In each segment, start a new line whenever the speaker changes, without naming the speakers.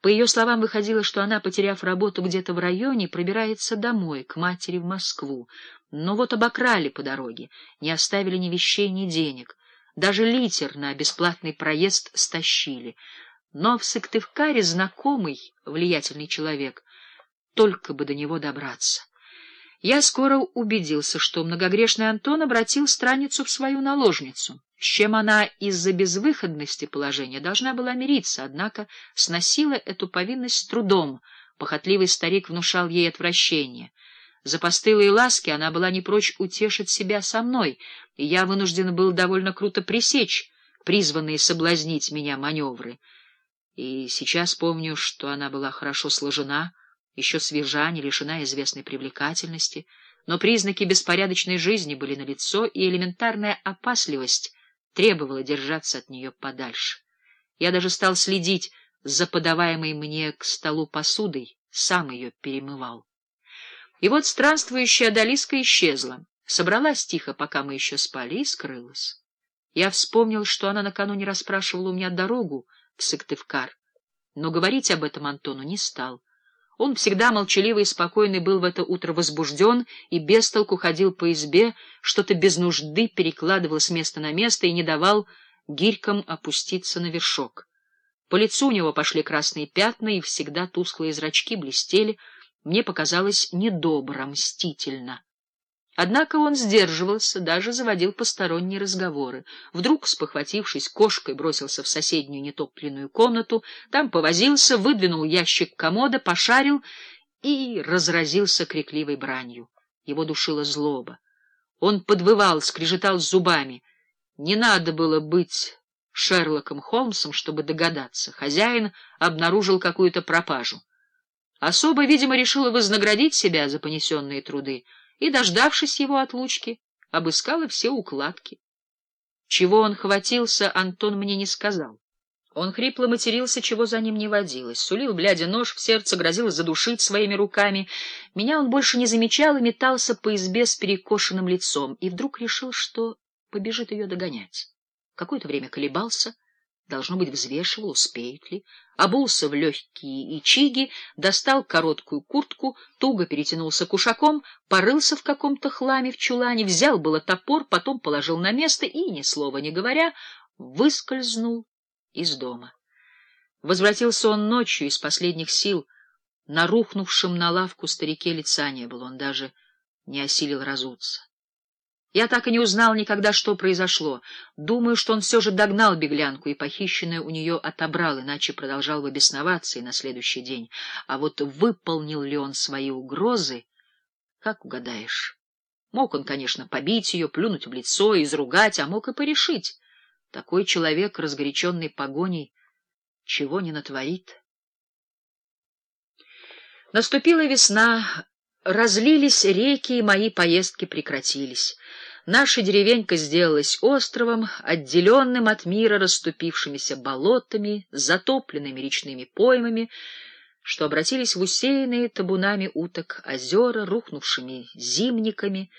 По ее словам, выходило, что она, потеряв работу где-то в районе, пробирается домой, к матери в Москву. Но вот обокрали по дороге, не оставили ни вещей, ни денег. Даже литер на бесплатный проезд стащили. Но в Сыктывкаре знакомый, влиятельный человек, только бы до него добраться. Я скоро убедился, что многогрешный Антон обратил страницу в свою наложницу с чем она из-за безвыходности положения должна была мириться, однако сносила эту повинность с трудом. Похотливый старик внушал ей отвращение. За постылые ласки она была не прочь утешить себя со мной, и я вынужден был довольно круто пресечь призванные соблазнить меня маневры. И сейчас помню, что она была хорошо сложена, еще свежа, не лишена известной привлекательности, но признаки беспорядочной жизни были налицо, и элементарная опасливость требовала держаться от нее подальше. Я даже стал следить за подаваемой мне к столу посудой, сам ее перемывал. И вот странствующая Адалиска исчезла, собралась тихо, пока мы еще спали, и скрылась. Я вспомнил, что она накануне расспрашивала у меня дорогу в Сыктывкар, но говорить об этом Антону не стал. Он всегда молчаливый и спокойный был в это утро возбужден и без толку ходил по избе, что-то без нужды перекладывал с места на место и не давал гирькам опуститься на вершок. По лицу у него пошли красные пятна, и всегда тусклые зрачки блестели. Мне показалось недобро, мстительно. Однако он сдерживался, даже заводил посторонние разговоры. Вдруг, спохватившись, кошкой бросился в соседнюю нетопленную комнату, там повозился, выдвинул ящик комода, пошарил и разразился крикливой бранью. Его душила злоба. Он подвывал, скрежетал зубами. Не надо было быть Шерлоком Холмсом, чтобы догадаться. Хозяин обнаружил какую-то пропажу. Особо, видимо, решила вознаградить себя за понесенные труды — и, дождавшись его отлучки, обыскала все укладки. Чего он хватился, Антон мне не сказал. Он хрипло матерился, чего за ним не водилось, сулил, глядя нож в сердце, грозил задушить своими руками. Меня он больше не замечал и метался по избе с перекошенным лицом, и вдруг решил, что побежит ее догонять. Какое-то время колебался — Должно быть, взвешивал, успеет ли. Обулся в легкие ичиги, достал короткую куртку, туго перетянулся кушаком, порылся в каком-то хламе в чулане, взял было топор, потом положил на место и, ни слова не говоря, выскользнул из дома. Возвратился он ночью из последних сил. На рухнувшем на лавку старике лица не было, он даже не осилил разуться. Я так и не узнал никогда, что произошло. Думаю, что он все же догнал беглянку и похищенное у нее отобрал, иначе продолжал бы бесноваться и на следующий день. А вот выполнил ли он свои угрозы, как угадаешь. Мог он, конечно, побить ее, плюнуть в лицо, изругать, а мог и порешить. Такой человек, разгоряченный погоней, чего не натворит. Наступила весна, разлились реки, и мои поездки прекратились. Наша деревенька сделалась островом, отделенным от мира расступившимися болотами, затопленными речными поймами, что обратились в усеянные табунами уток озера, рухнувшими зимниками,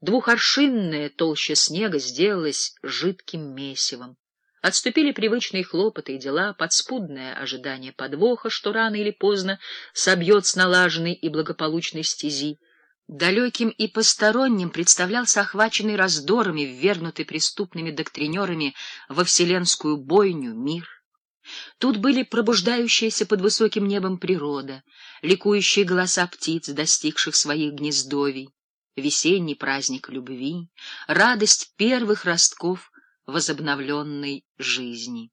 двухоршинная толща снега сделалась жидким месивом. Отступили привычные хлопоты и дела, подспудное ожидание подвоха, что рано или поздно собьет с налаженной и благополучной стези. Далеким и посторонним представлялся охваченный раздорами, ввергнутый преступными доктринерами во вселенскую бойню мир. Тут были пробуждающиеся под высоким небом природа, ликующие голоса птиц, достигших своих гнездовий, весенний праздник любви, радость первых ростков возобновленной жизни.